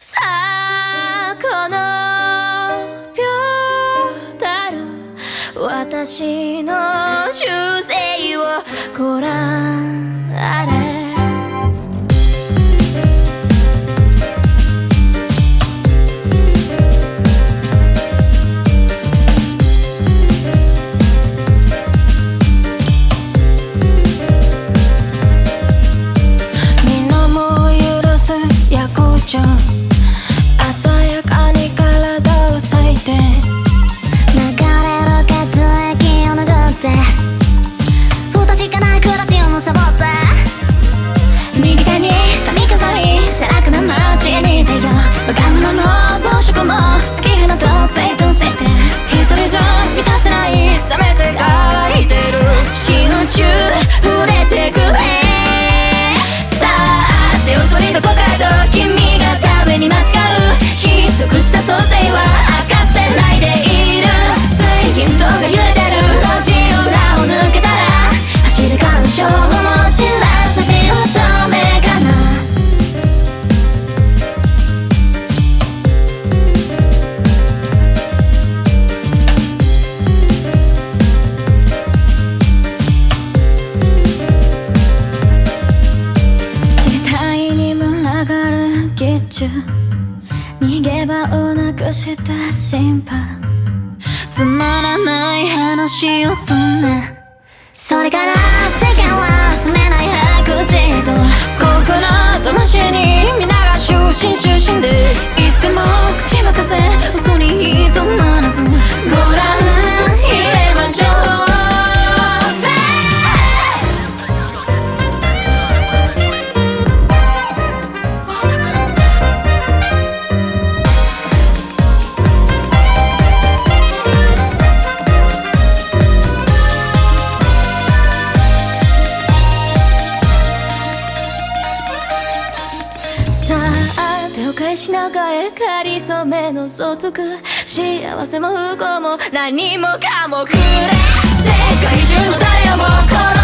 さあこのピュータル私の修正をご覧あれ中逃げ場をなくした心配。つまらない話をすんな。それから世間は集めない白痴と。心とましに皆が終身終身で。いつでも返しながらかりそめの相続幸せも不幸も何もかもくれ。世界中の誰をも殺